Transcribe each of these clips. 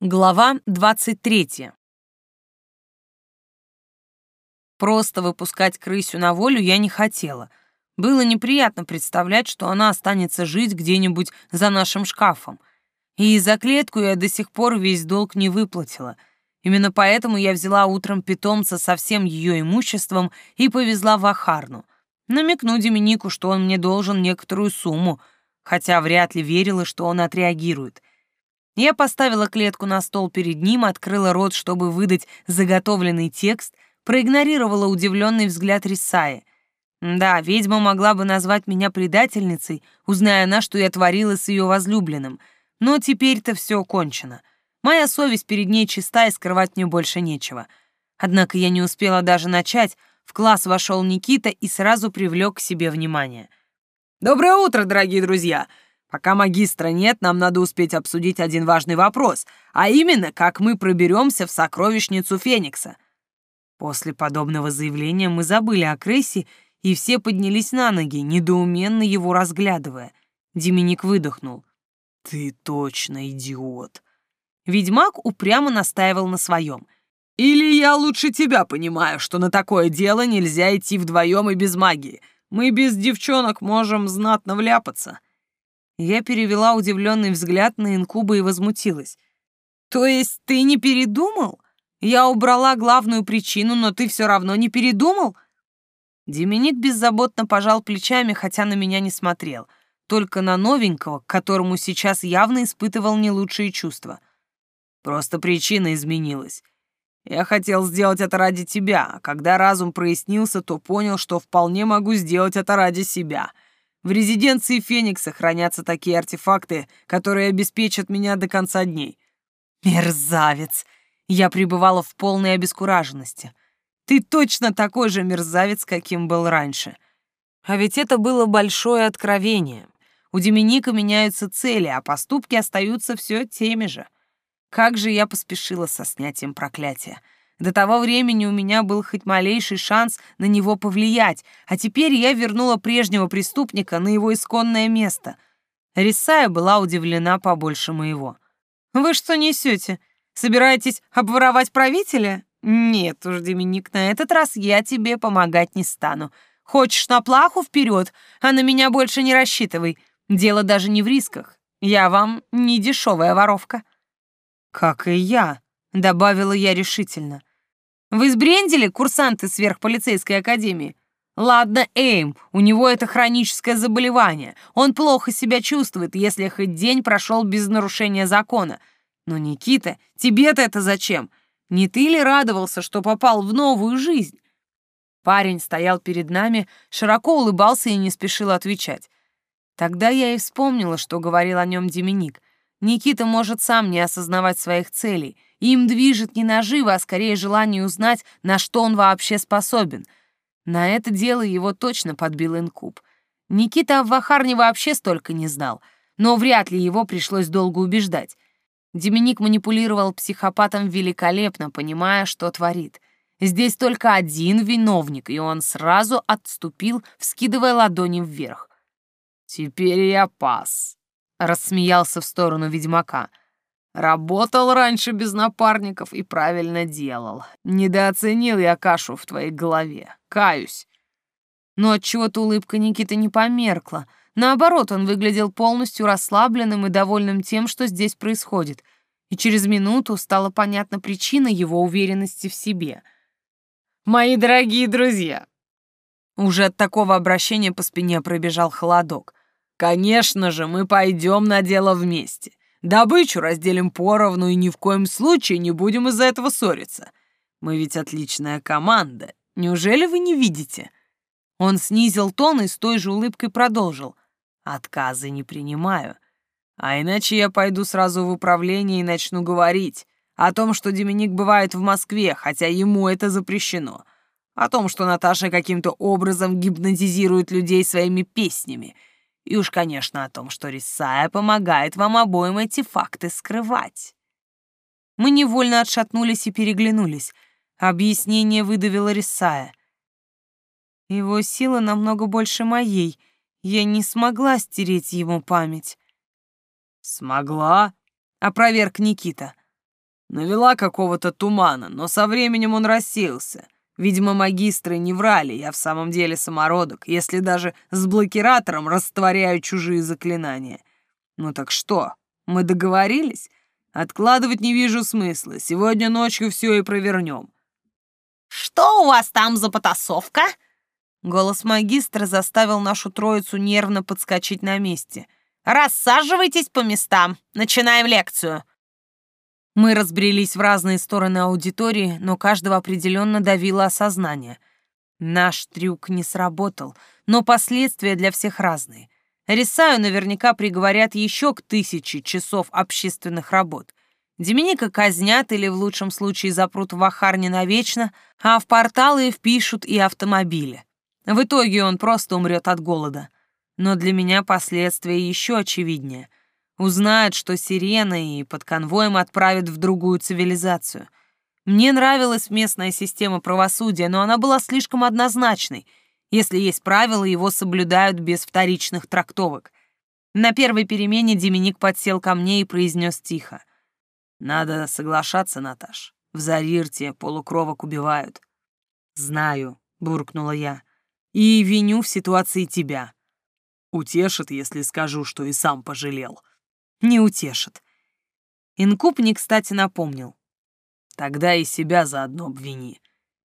Глава 23. Просто выпускать крысю на волю я не хотела. Было неприятно представлять, что она останется жить где-нибудь за нашим шкафом. И за клетку я до сих пор весь долг не выплатила. Именно поэтому я взяла утром питомца со всем ее имуществом и повезла в Ахарну. Намекну Деминику, что он мне должен некоторую сумму, хотя вряд ли верила, что он отреагирует — я поставила клетку на стол перед ним, открыла рот, чтобы выдать заготовленный текст, проигнорировала удивленный взгляд Рисаи. Да, ведьма могла бы назвать меня предательницей, узная она, что я творила с ее возлюбленным. Но теперь-то все кончено. Моя совесть перед ней чиста, и скрывать мне больше нечего. Однако я не успела даже начать. В класс вошел Никита и сразу привлек к себе внимание. «Доброе утро, дорогие друзья! Пока магистра нет, нам надо успеть обсудить один важный вопрос, а именно, как мы проберемся в сокровищницу Феникса. После подобного заявления мы забыли о Крессе, и все поднялись на ноги, недоуменно его разглядывая. Деминик выдохнул. «Ты точно идиот!» Ведьмак упрямо настаивал на своем. «Или я лучше тебя понимаю, что на такое дело нельзя идти вдвоем и без магии. Мы без девчонок можем знатно вляпаться». Я перевела удивленный взгляд на инкуба и возмутилась. «То есть ты не передумал? Я убрала главную причину, но ты все равно не передумал?» Деминик беззаботно пожал плечами, хотя на меня не смотрел, только на новенького, к которому сейчас явно испытывал не лучшие чувства. «Просто причина изменилась. Я хотел сделать это ради тебя, а когда разум прояснился, то понял, что вполне могу сделать это ради себя». В резиденции Феникса хранятся такие артефакты, которые обеспечат меня до конца дней. Мерзавец! Я пребывала в полной обескураженности. Ты точно такой же мерзавец, каким был раньше. А ведь это было большое откровение. У Деминика меняются цели, а поступки остаются все теми же. Как же я поспешила со снятием проклятия. До того времени у меня был хоть малейший шанс на него повлиять, а теперь я вернула прежнего преступника на его исконное место. Рисая была удивлена побольше моего. «Вы что несете? Собираетесь обворовать правителя? Нет уж, Доминик, на этот раз я тебе помогать не стану. Хочешь на плаху вперед, а на меня больше не рассчитывай. Дело даже не в рисках. Я вам не дешевая воровка». «Как и я», — добавила я решительно. Вы сбрендили, курсанты сверхполицейской академии? Ладно, Эйм, у него это хроническое заболевание. Он плохо себя чувствует, если хоть день прошел без нарушения закона. Но, Никита, тебе-то это зачем? Не ты ли радовался, что попал в новую жизнь? Парень стоял перед нами, широко улыбался и не спешил отвечать. Тогда я и вспомнила, что говорил о нем Деминик. Никита может сам не осознавать своих целей — им движет не наживо, а скорее желание узнать, на что он вообще способен. На это дело его точно подбил инкуб. Никита в Вахарне вообще столько не знал, но вряд ли его пришлось долго убеждать. Деминик манипулировал психопатом великолепно, понимая, что творит. Здесь только один виновник, и он сразу отступил, вскидывая ладони вверх. «Теперь я пас», — рассмеялся в сторону ведьмака — Работал раньше без напарников и правильно делал. Недооценил я кашу в твоей голове. Каюсь. Но отчего-то улыбка Никиты не померкла. Наоборот, он выглядел полностью расслабленным и довольным тем, что здесь происходит. И через минуту стала понятна причина его уверенности в себе. «Мои дорогие друзья!» Уже от такого обращения по спине пробежал холодок. «Конечно же, мы пойдем на дело вместе. Добычу разделим поровну и ни в коем случае не будем из-за этого ссориться. Мы ведь отличная команда. Неужели вы не видите?» Он снизил тон и с той же улыбкой продолжил. «Отказы не принимаю. А иначе я пойду сразу в управление и начну говорить о том, что Деминик бывает в Москве, хотя ему это запрещено. О том, что Наташа каким-то образом гипнотизирует людей своими песнями — и уж, конечно, о том, что Рисая помогает вам обоим эти факты скрывать. Мы невольно отшатнулись и переглянулись. Объяснение выдавила Рисая. Его сила намного больше моей. Я не смогла стереть ему память. «Смогла?» — опроверг Никита. Навела какого-то тумана, но со временем он рассеялся. Видимо, магистры не врали, я в самом деле самородок, если даже с блокиратором растворяю чужие заклинания. Ну так что, мы договорились? Откладывать не вижу смысла. Сегодня ночью все и провернем. «Что у вас там за потасовка?» Голос магистра заставил нашу троицу нервно подскочить на месте. «Рассаживайтесь по местам. Начинаем лекцию». Мы разбрелись в разные стороны аудитории, но каждого определенно давило осознание. Наш трюк не сработал, но последствия для всех разные. Рисаю наверняка приговорят еще к тысяче часов общественных работ. Деминика казнят или в лучшем случае запрут в Ахарне навечно, а в порталы впишут и автомобили. В итоге он просто умрет от голода. Но для меня последствия еще очевиднее — Узнает, что сирена и под конвоем отправят в другую цивилизацию. Мне нравилась местная система правосудия, но она была слишком однозначной. Если есть правила, его соблюдают без вторичных трактовок. На первой перемене Деминик подсел ко мне и произнес тихо. «Надо соглашаться, Наташ. В Зарирте полукровок убивают». «Знаю», — буркнула я. «И виню в ситуации тебя. Утешит, если скажу, что и сам пожалел» не утешит. Инкуб мне, кстати, напомнил. Тогда и себя заодно обвини.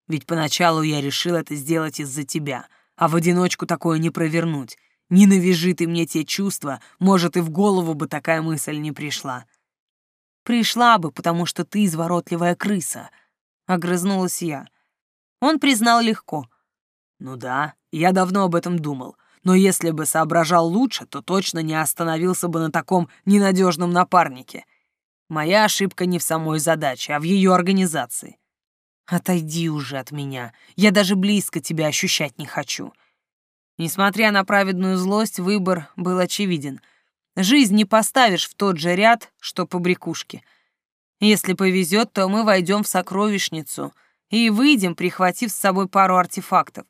Ведь поначалу я решил это сделать из-за тебя, а в одиночку такое не провернуть. Ненавижи ты мне те чувства, может, и в голову бы такая мысль не пришла. Пришла бы, потому что ты изворотливая крыса. Огрызнулась я. Он признал легко. Ну да, я давно об этом думал но если бы соображал лучше, то точно не остановился бы на таком ненадежном напарнике. Моя ошибка не в самой задаче, а в ее организации. Отойди уже от меня, я даже близко тебя ощущать не хочу. Несмотря на праведную злость, выбор был очевиден. Жизнь не поставишь в тот же ряд, что по брякушке. Если повезет, то мы войдем в сокровищницу и выйдем, прихватив с собой пару артефактов.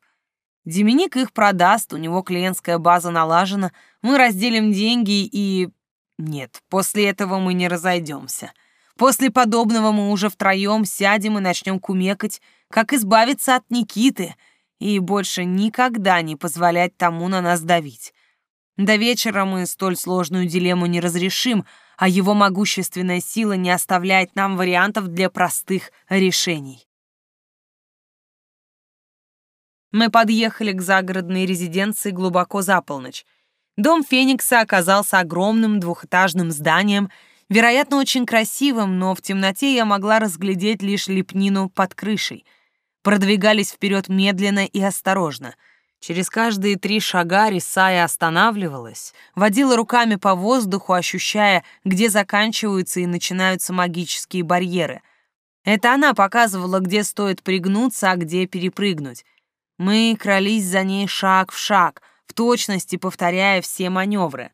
Деминик их продаст, у него клиентская база налажена, мы разделим деньги и... Нет, после этого мы не разойдемся. После подобного мы уже втроем сядем и начнем кумекать, как избавиться от Никиты и больше никогда не позволять тому на нас давить. До вечера мы столь сложную дилемму не разрешим, а его могущественная сила не оставляет нам вариантов для простых решений. Мы подъехали к загородной резиденции глубоко за полночь. Дом Феникса оказался огромным двухэтажным зданием, вероятно, очень красивым, но в темноте я могла разглядеть лишь лепнину под крышей. Продвигались вперед медленно и осторожно. Через каждые три шага Рисая останавливалась, водила руками по воздуху, ощущая, где заканчиваются и начинаются магические барьеры. Это она показывала, где стоит пригнуться, а где перепрыгнуть. Мы крались за ней шаг в шаг, в точности повторяя все маневры.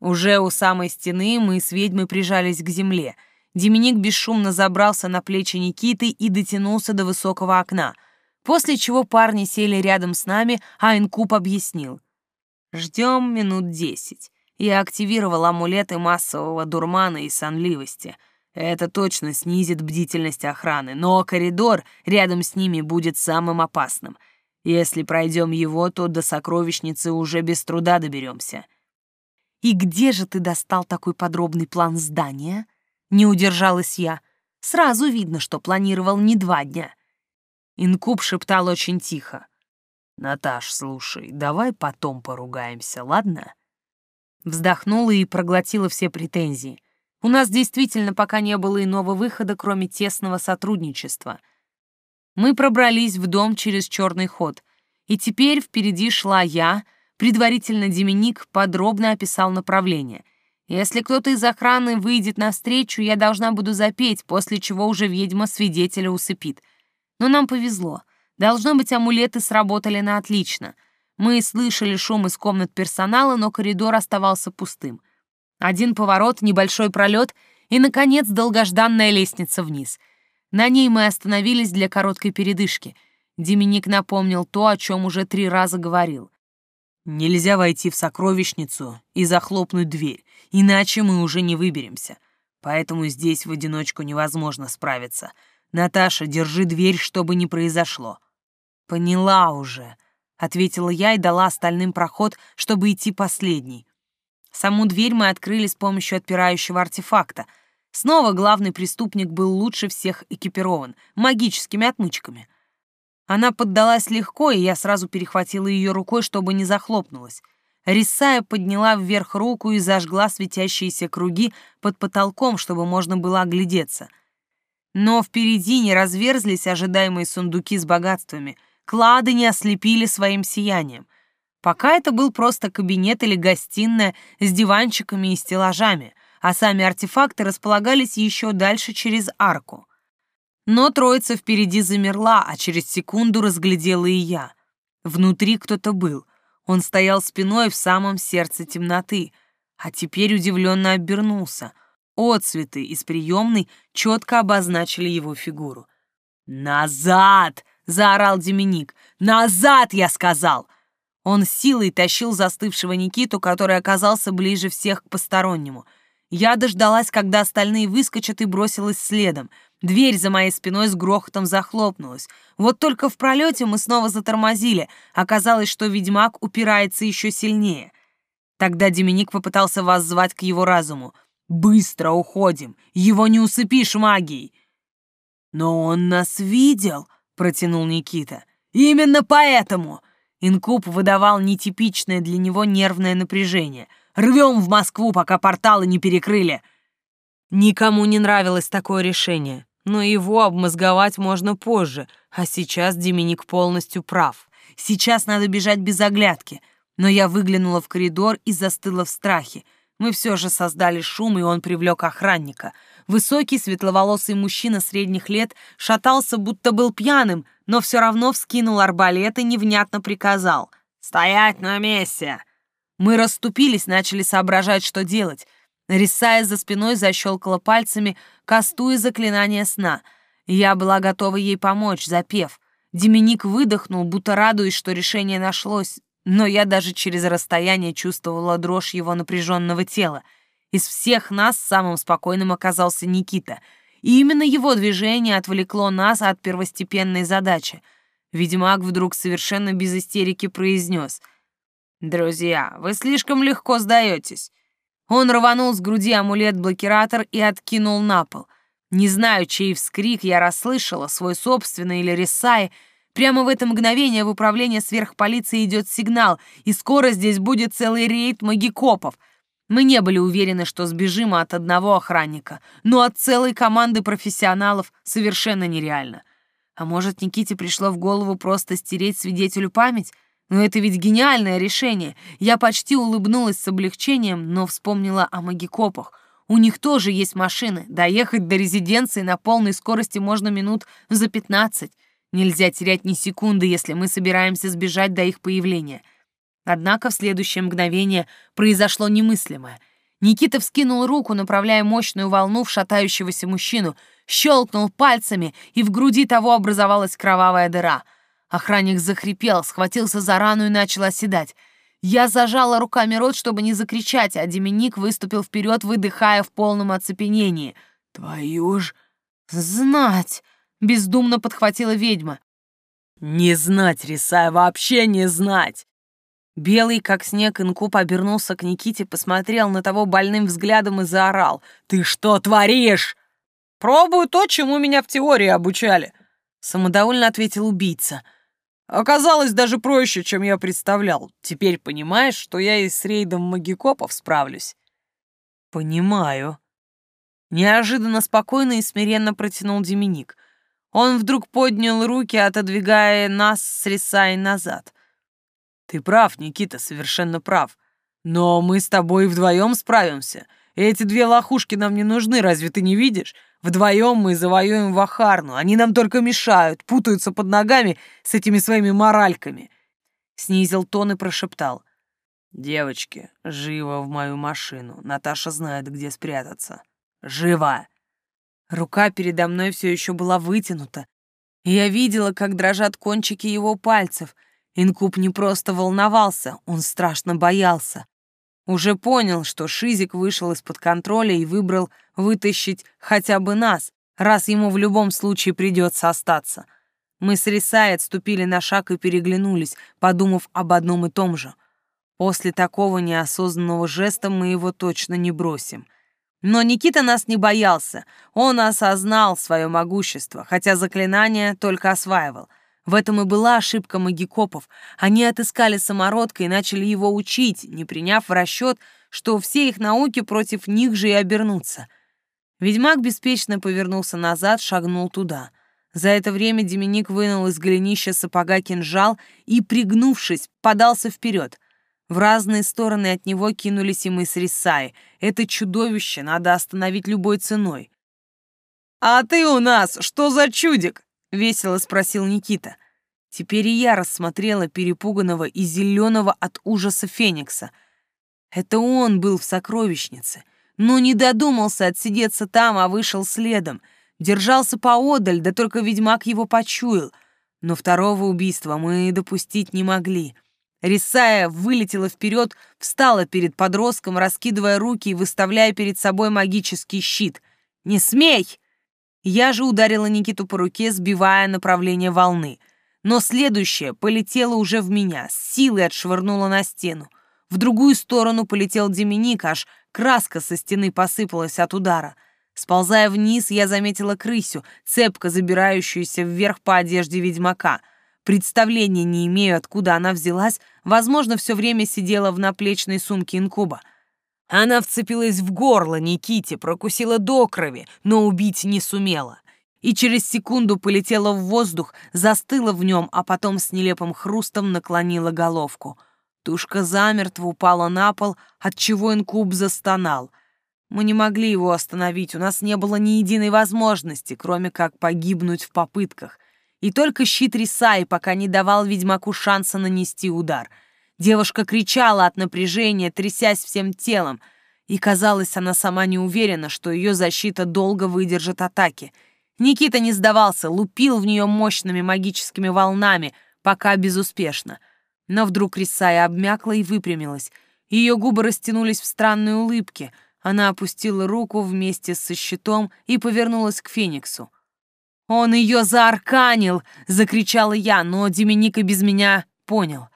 Уже у самой стены мы с ведьмой прижались к земле. Деминик бесшумно забрался на плечи Никиты и дотянулся до высокого окна, после чего парни сели рядом с нами, а Инкуб объяснил. «Ждем минут десять». Я активировал амулеты массового дурмана и сонливости — это точно снизит бдительность охраны, но коридор рядом с ними будет самым опасным. Если пройдем его, то до сокровищницы уже без труда доберемся. «И где же ты достал такой подробный план здания?» Не удержалась я. Сразу видно, что планировал не два дня. Инкуб шептал очень тихо. «Наташ, слушай, давай потом поругаемся, ладно?» Вздохнула и проглотила все претензии. У нас действительно пока не было иного выхода, кроме тесного сотрудничества. Мы пробрались в дом через черный ход, и теперь впереди шла я, предварительно Деминик подробно описал направление. Если кто-то из охраны выйдет навстречу, я должна буду запеть, после чего уже ведьма свидетеля усыпит. Но нам повезло. Должно быть, амулеты сработали на отлично. Мы слышали шум из комнат персонала, но коридор оставался пустым. Один поворот, небольшой пролет и, наконец, долгожданная лестница вниз. На ней мы остановились для короткой передышки. Деминик напомнил то, о чем уже три раза говорил. «Нельзя войти в сокровищницу и захлопнуть дверь, иначе мы уже не выберемся. Поэтому здесь в одиночку невозможно справиться. Наташа, держи дверь, чтобы не произошло». «Поняла уже», — ответила я и дала остальным проход, чтобы идти последней. Саму дверь мы открыли с помощью отпирающего артефакта. Снова главный преступник был лучше всех экипирован, магическими отмычками. Она поддалась легко, и я сразу перехватила ее рукой, чтобы не захлопнулась. Рисая подняла вверх руку и зажгла светящиеся круги под потолком, чтобы можно было оглядеться. Но впереди не разверзлись ожидаемые сундуки с богатствами — клады не ослепили своим сиянием. Пока это был просто кабинет или гостиная с диванчиками и стеллажами, а сами артефакты располагались еще дальше через арку. Но троица впереди замерла, а через секунду разглядела и я. Внутри кто-то был. Он стоял спиной в самом сердце темноты, а теперь удивленно обернулся. Отцветы из приемной четко обозначили его фигуру. «Назад!» заорал Деминик. «Назад, я сказал!» Он силой тащил застывшего Никиту, который оказался ближе всех к постороннему. Я дождалась, когда остальные выскочат, и бросилась следом. Дверь за моей спиной с грохотом захлопнулась. Вот только в пролете мы снова затормозили. Оказалось, что ведьмак упирается еще сильнее. Тогда Деминик попытался вас звать к его разуму. «Быстро уходим! Его не усыпишь магией!» «Но он нас видел!» протянул Никита. «Именно поэтому!» Инкуб выдавал нетипичное для него нервное напряжение. «Рвем в Москву, пока порталы не перекрыли!» Никому не нравилось такое решение, но его обмозговать можно позже, а сейчас Деминик полностью прав. Сейчас надо бежать без оглядки, но я выглянула в коридор и застыла в страхе. Мы все же создали шум, и он привлек охранника — Высокий, светловолосый мужчина средних лет шатался, будто был пьяным, но все равно вскинул арбалет и невнятно приказал. «Стоять на месте!» Мы расступились, начали соображать, что делать. Рисая за спиной защелкала пальцами, кастуя заклинание сна. Я была готова ей помочь, запев. Деминик выдохнул, будто радуясь, что решение нашлось, но я даже через расстояние чувствовала дрожь его напряженного тела — из всех нас самым спокойным оказался Никита, и именно его движение отвлекло нас от первостепенной задачи. Ведьмак вдруг совершенно без истерики произнес. «Друзья, вы слишком легко сдаетесь». Он рванул с груди амулет-блокиратор и откинул на пол. Не знаю, чей вскрик я расслышала, свой собственный или Рисай. Прямо в это мгновение в управление сверхполиции идет сигнал, и скоро здесь будет целый рейд магикопов — мы не были уверены, что сбежим от одного охранника, но от целой команды профессионалов совершенно нереально. А может, Никите пришло в голову просто стереть свидетелю память? Но это ведь гениальное решение. Я почти улыбнулась с облегчением, но вспомнила о магикопах. У них тоже есть машины. Доехать до резиденции на полной скорости можно минут за пятнадцать. Нельзя терять ни секунды, если мы собираемся сбежать до их появления. Однако в следующее мгновение произошло немыслимое. Никита вскинул руку, направляя мощную волну в шатающегося мужчину, щелкнул пальцами, и в груди того образовалась кровавая дыра. Охранник захрипел, схватился за рану и начал оседать. Я зажала руками рот, чтобы не закричать, а Деминик выступил вперед, выдыхая в полном оцепенении. «Твою ж...» «Знать!» — бездумно подхватила ведьма. «Не знать, Рисая, вообще не знать!» Белый, как снег, инкуб обернулся к Никите, посмотрел на того больным взглядом и заорал. «Ты что творишь?» «Пробую то, чему меня в теории обучали», — самодовольно ответил убийца. «Оказалось даже проще, чем я представлял. Теперь понимаешь, что я и с рейдом магикопов справлюсь?» «Понимаю». Неожиданно спокойно и смиренно протянул Деминик. Он вдруг поднял руки, отодвигая нас с Рисай назад. Ты прав, Никита, совершенно прав. Но мы с тобой вдвоем справимся. Эти две лохушки нам не нужны, разве ты не видишь? Вдвоем мы завоюем Вахарну. Они нам только мешают, путаются под ногами с этими своими моральками. Снизил тон и прошептал. «Девочки, живо в мою машину. Наташа знает, где спрятаться. Живо!» Рука передо мной все еще была вытянута, я видела, как дрожат кончики его пальцев — Инкуб не просто волновался, он страшно боялся. Уже понял, что Шизик вышел из-под контроля и выбрал вытащить хотя бы нас, раз ему в любом случае придется остаться. Мы с Рисай отступили на шаг и переглянулись, подумав об одном и том же. После такого неосознанного жеста мы его точно не бросим. Но Никита нас не боялся. Он осознал свое могущество, хотя заклинание только осваивал. В этом и была ошибка магикопов. Они отыскали самородка и начали его учить, не приняв в расчет, что все их науки против них же и обернутся. Ведьмак беспечно повернулся назад, шагнул туда. За это время Деминик вынул из голенища сапога кинжал и, пригнувшись, подался вперед. В разные стороны от него кинулись и мы с Рисай. Это чудовище надо остановить любой ценой. «А ты у нас что за чудик?» — весело спросил Никита. Теперь и я рассмотрела перепуганного и зеленого от ужаса Феникса. Это он был в сокровищнице, но не додумался отсидеться там, а вышел следом — Держался поодаль, да только ведьмак его почуял. Но второго убийства мы допустить не могли. Рисая вылетела вперед, встала перед подростком, раскидывая руки и выставляя перед собой магический щит. «Не смей!» Я же ударила Никиту по руке, сбивая направление волны. Но следующее полетело уже в меня, с силой отшвырнуло на стену. В другую сторону полетел Деминик, аж краска со стены посыпалась от удара — Сползая вниз, я заметила крысю, цепко забирающуюся вверх по одежде ведьмака. Представления не имею, откуда она взялась, возможно, все время сидела в наплечной сумке инкуба. Она вцепилась в горло Никите, прокусила до крови, но убить не сумела. И через секунду полетела в воздух, застыла в нем, а потом с нелепым хрустом наклонила головку. Тушка замертво упала на пол, отчего инкуб застонал — мы не могли его остановить, у нас не было ни единой возможности, кроме как погибнуть в попытках. И только щит Рисаи пока не давал ведьмаку шанса нанести удар. Девушка кричала от напряжения, трясясь всем телом, и, казалось, она сама не уверена, что ее защита долго выдержит атаки. Никита не сдавался, лупил в нее мощными магическими волнами, пока безуспешно. Но вдруг Рисая обмякла и выпрямилась. Ее губы растянулись в странной улыбке — она опустила руку вместе со щитом и повернулась к Фениксу. «Он ее заарканил!» — закричала я, но Деминик и без меня понял.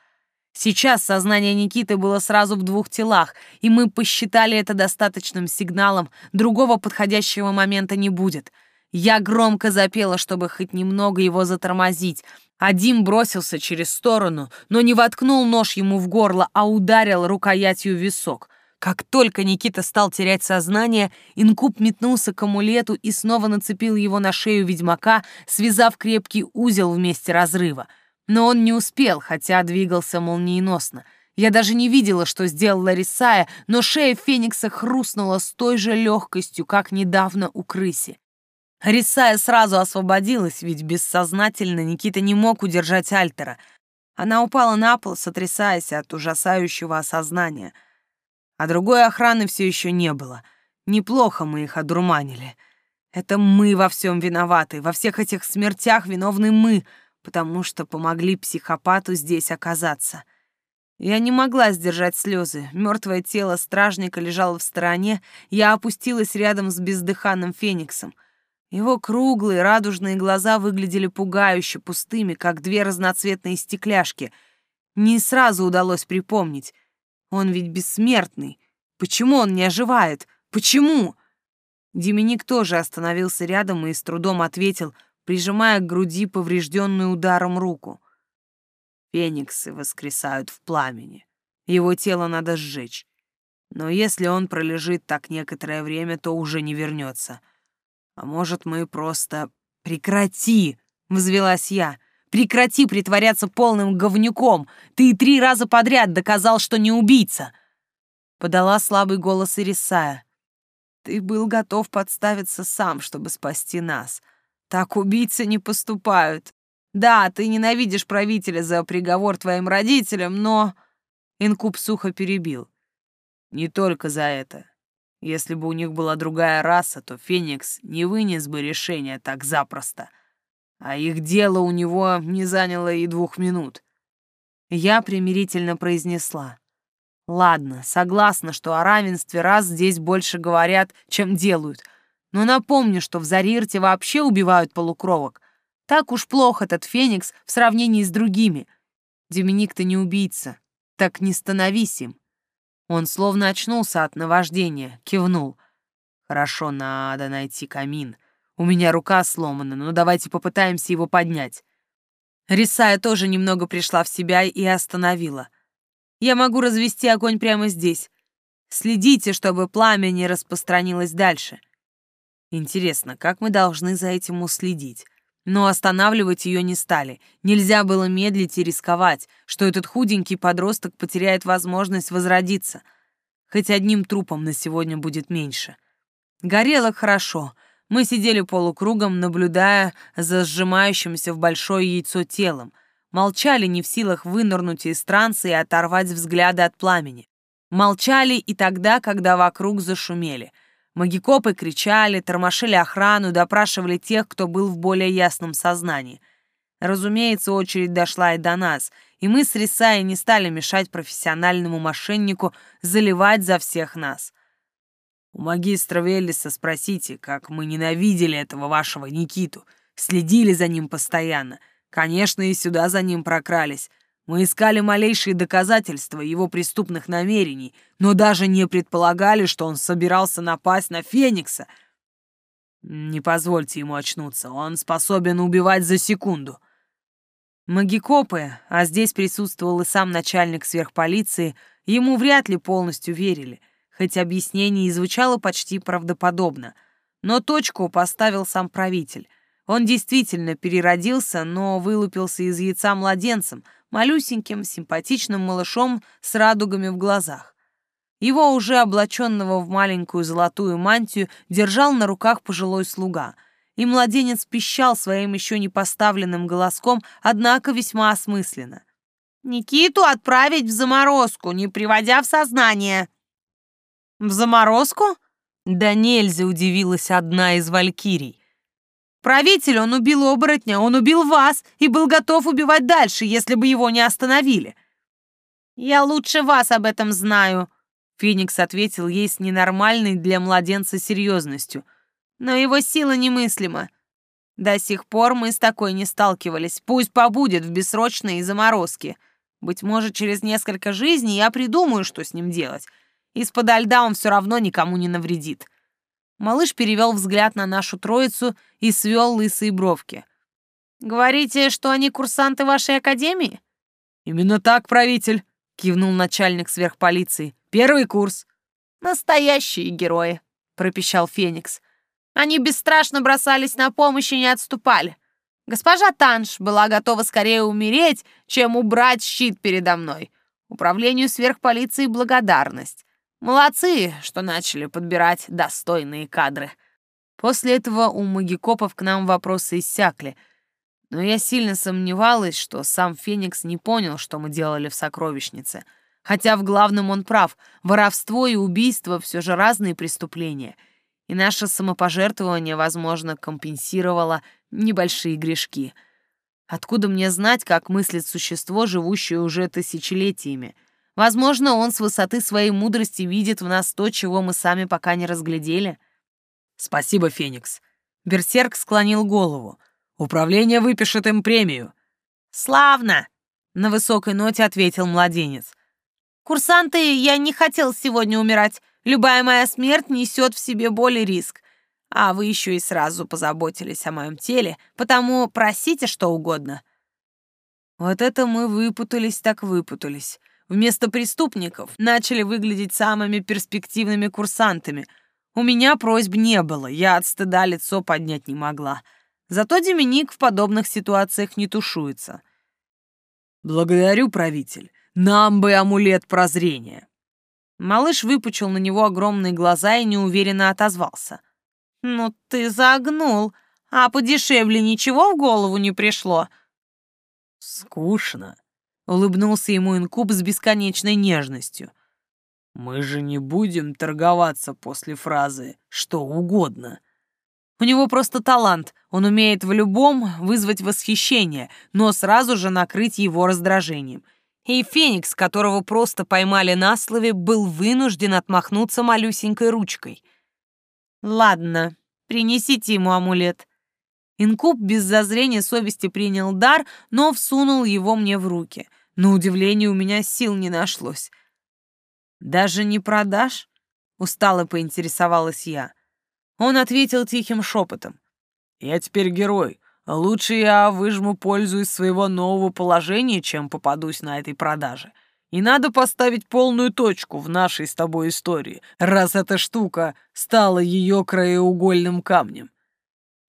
Сейчас сознание Никиты было сразу в двух телах, и мы посчитали это достаточным сигналом, другого подходящего момента не будет. Я громко запела, чтобы хоть немного его затормозить, Дим бросился через сторону, но не воткнул нож ему в горло, а ударил рукоятью в висок. Как только Никита стал терять сознание, инкуб метнулся к амулету и снова нацепил его на шею ведьмака, связав крепкий узел вместе разрыва. Но он не успел, хотя двигался молниеносно. Я даже не видела, что сделала Рисая, но шея Феникса хрустнула с той же легкостью, как недавно у крыси. Рисая сразу освободилась, ведь бессознательно Никита не мог удержать Альтера. Она упала на пол, сотрясаясь от ужасающего осознания — а другой охраны все еще не было. Неплохо мы их одурманили. Это мы во всем виноваты, во всех этих смертях виновны мы, потому что помогли психопату здесь оказаться. Я не могла сдержать слезы. Мертвое тело стражника лежало в стороне, я опустилась рядом с бездыханным фениксом. Его круглые радужные глаза выглядели пугающе пустыми, как две разноцветные стекляшки. Не сразу удалось припомнить, он ведь бессмертный. Почему он не оживает? Почему? Деминик тоже остановился рядом и с трудом ответил, прижимая к груди поврежденную ударом руку. Фениксы воскресают в пламени. Его тело надо сжечь. Но если он пролежит так некоторое время, то уже не вернется. А может, мы просто... Прекрати! — взвелась я. Прекрати притворяться полным говнюком. Ты и три раза подряд доказал, что не убийца. Подала слабый голос Ирисая. Ты был готов подставиться сам, чтобы спасти нас. Так убийцы не поступают. Да, ты ненавидишь правителя за приговор твоим родителям, но... Инкуб сухо перебил. Не только за это. Если бы у них была другая раса, то Феникс не вынес бы решения так запросто — а их дело у него не заняло и двух минут. Я примирительно произнесла. Ладно, согласна, что о равенстве раз здесь больше говорят, чем делают, Но напомню, что в Зарирте вообще убивают полукровок. Так уж плохо этот Феникс в сравнении с другими. Доминик-то не убийца. Так не становись им. Он словно очнулся от наваждения, кивнул. Хорошо, надо найти камин. У меня рука сломана, но давайте попытаемся его поднять. Рисая тоже немного пришла в себя и остановила. Я могу развести огонь прямо здесь. Следите, чтобы пламя не распространилось дальше. Интересно, как мы должны за этим уследить? Но останавливать ее не стали. Нельзя было медлить и рисковать, что этот худенький подросток потеряет возможность возродиться. Хоть одним трупом на сегодня будет меньше. Горело хорошо. Мы сидели полукругом, наблюдая за сжимающимся в большое яйцо телом. Молчали, не в силах вынырнуть из транса и оторвать взгляды от пламени. Молчали и тогда, когда вокруг зашумели — Магикопы кричали, тормошили охрану, допрашивали тех, кто был в более ясном сознании. Разумеется, очередь дошла и до нас, и мы с Рисаей не стали мешать профессиональному мошеннику заливать за всех нас. У магистра Веллиса спросите, как мы ненавидели этого вашего Никиту, следили за ним постоянно. Конечно, и сюда за ним прокрались. Мы искали малейшие доказательства его преступных намерений, но даже не предполагали, что он собирался напасть на Феникса. Не позвольте ему очнуться, он способен убивать за секунду. Магикопы, а здесь присутствовал и сам начальник сверхполиции, ему вряд ли полностью верили, хоть объяснение и звучало почти правдоподобно. Но точку поставил сам правитель. Он действительно переродился, но вылупился из яйца младенцем — малюсеньким, симпатичным малышом с радугами в глазах. Его, уже облаченного в маленькую золотую мантию, держал на руках пожилой слуга, и младенец пищал своим еще не поставленным голоском, однако весьма осмысленно. «Никиту отправить в заморозку, не приводя в сознание». «В заморозку?» Да нельзя удивилась одна из валькирий. Правитель, он убил оборотня, он убил вас и был готов убивать дальше, если бы его не остановили. Я лучше вас об этом знаю, Феникс ответил ей с ненормальной для младенца серьезностью. Но его сила немыслима. До сих пор мы с такой не сталкивались. Пусть побудет в бессрочной заморозке. Быть может, через несколько жизней я придумаю, что с ним делать. Из-под льда он все равно никому не навредит. Малыш перевел взгляд на нашу троицу и свел лысые бровки. «Говорите, что они курсанты вашей академии?» «Именно так, правитель», — кивнул начальник сверхполиции. «Первый курс». «Настоящие герои», — пропищал Феникс. «Они бесстрашно бросались на помощь и не отступали. Госпожа Танш была готова скорее умереть, чем убрать щит передо мной. Управлению сверхполиции благодарность. Молодцы, что начали подбирать достойные кадры. После этого у магикопов к нам вопросы иссякли, но я сильно сомневалась, что сам Феникс не понял, что мы делали в сокровищнице. Хотя в главном он прав, воровство и убийство все же разные преступления, и наше самопожертвование, возможно, компенсировало небольшие грешки. Откуда мне знать, как мыслит существо, живущее уже тысячелетиями — Возможно, он с высоты своей мудрости видит в нас то, чего мы сами пока не разглядели. Спасибо, Феникс. Берсерк склонил голову. Управление выпишет им премию. Славно! На высокой ноте ответил младенец. Курсанты, я не хотел сегодня умирать. Любая моя смерть несет в себе боль и риск. А вы еще и сразу позаботились о моем теле, потому просите что угодно. Вот это мы выпутались так выпутались. Вместо преступников начали выглядеть самыми перспективными курсантами. У меня просьб не было, я от стыда лицо поднять не могла. Зато Деминик в подобных ситуациях не тушуется. «Благодарю, правитель. Нам бы амулет прозрения». Малыш выпучил на него огромные глаза и неуверенно отозвался. «Ну ты загнул, а подешевле ничего в голову не пришло?» «Скучно», Улыбнулся ему инкуб с бесконечной нежностью. «Мы же не будем торговаться после фразы «что угодно». У него просто талант, он умеет в любом вызвать восхищение, но сразу же накрыть его раздражением. И Феникс, которого просто поймали на слове, был вынужден отмахнуться малюсенькой ручкой. «Ладно, Принесите ему амулет». Инкуб без зазрения совести принял дар, но всунул его мне в руки. На удивление у меня сил не нашлось. «Даже не продашь?» — устало поинтересовалась я. Он ответил тихим шепотом. «Я теперь герой. Лучше я выжму пользу из своего нового положения, чем попадусь на этой продаже. И надо поставить полную точку в нашей с тобой истории, раз эта штука стала ее краеугольным камнем.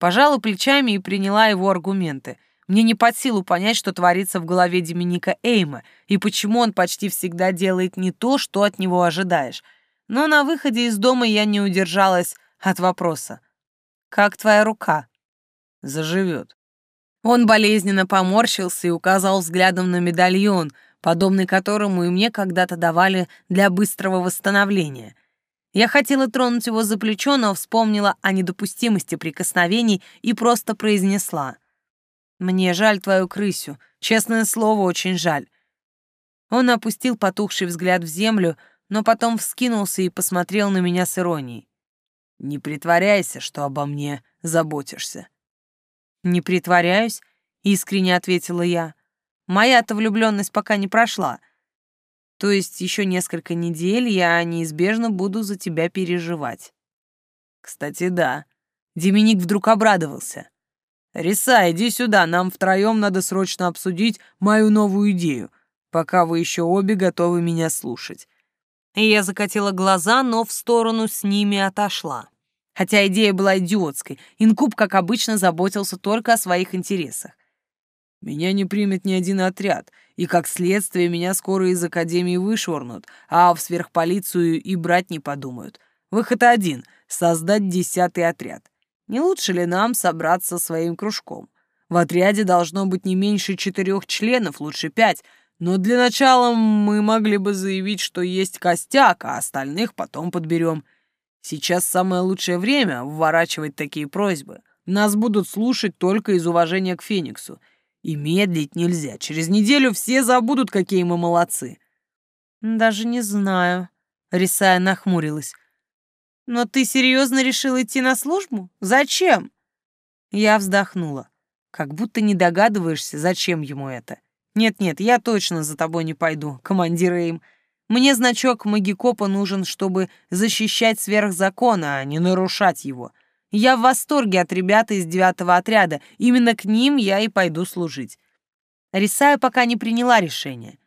Пожала плечами и приняла его аргументы. Мне не под силу понять, что творится в голове Доминика Эйма, и почему он почти всегда делает не то, что от него ожидаешь. Но на выходе из дома я не удержалась от вопроса. «Как твоя рука?» «Заживет». Он болезненно поморщился и указал взглядом на медальон, подобный которому и мне когда-то давали для быстрого восстановления. Я хотела тронуть его за плечо, но вспомнила о недопустимости прикосновений и просто произнесла. «Мне жаль твою крысю. Честное слово, очень жаль». Он опустил потухший взгляд в землю, но потом вскинулся и посмотрел на меня с иронией. «Не притворяйся, что обо мне заботишься». «Не притворяюсь», — искренне ответила я. «Моя-то влюбленность пока не прошла». То есть еще несколько недель я неизбежно буду за тебя переживать. Кстати, да. Деминик вдруг обрадовался. «Риса, иди сюда, нам втроем надо срочно обсудить мою новую идею, пока вы еще обе готовы меня слушать». И я закатила глаза, но в сторону с ними отошла. Хотя идея была идиотской, Инкуб, как обычно, заботился только о своих интересах. Меня не примет ни один отряд, и, как следствие, меня скоро из академии вышвырнут, а в сверхполицию и брать не подумают. Выход один — создать десятый отряд. Не лучше ли нам собраться своим кружком? В отряде должно быть не меньше четырех членов, лучше пять, но для начала мы могли бы заявить, что есть костяк, а остальных потом подберем. Сейчас самое лучшее время вворачивать такие просьбы. Нас будут слушать только из уважения к Фениксу — и медлить нельзя. Через неделю все забудут, какие мы молодцы. Даже не знаю. Рисая нахмурилась. Но ты серьезно решил идти на службу? Зачем? Я вздохнула. Как будто не догадываешься, зачем ему это. Нет-нет, я точно за тобой не пойду, командир Эйм. Мне значок магикопа нужен, чтобы защищать сверхзакона, а не нарушать его. Я в восторге от ребят из девятого отряда. Именно к ним я и пойду служить. Рисая пока не приняла решение.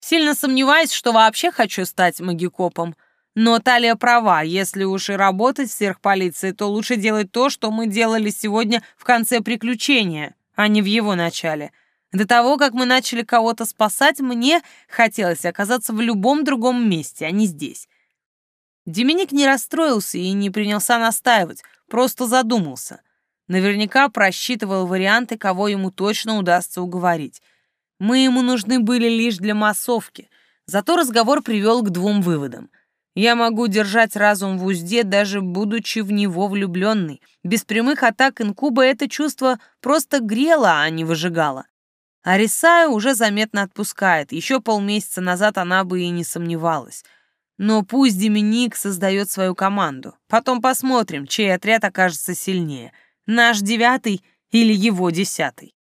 Сильно сомневаюсь, что вообще хочу стать магикопом. Но Талия права, если уж и работать в сверхполиции, то лучше делать то, что мы делали сегодня в конце приключения, а не в его начале. До того, как мы начали кого-то спасать, мне хотелось оказаться в любом другом месте, а не здесь. Деминик не расстроился и не принялся настаивать, просто задумался. Наверняка просчитывал варианты, кого ему точно удастся уговорить. Мы ему нужны были лишь для массовки, зато разговор привел к двум выводам. Я могу держать разум в узде, даже будучи в него влюбленной. Без прямых атак инкуба это чувство просто грело, а не выжигало. Арисаю уже заметно отпускает. Еще полмесяца назад она бы и не сомневалась. Но пусть Деминик создает свою команду. Потом посмотрим, чей отряд окажется сильнее. Наш девятый или его десятый.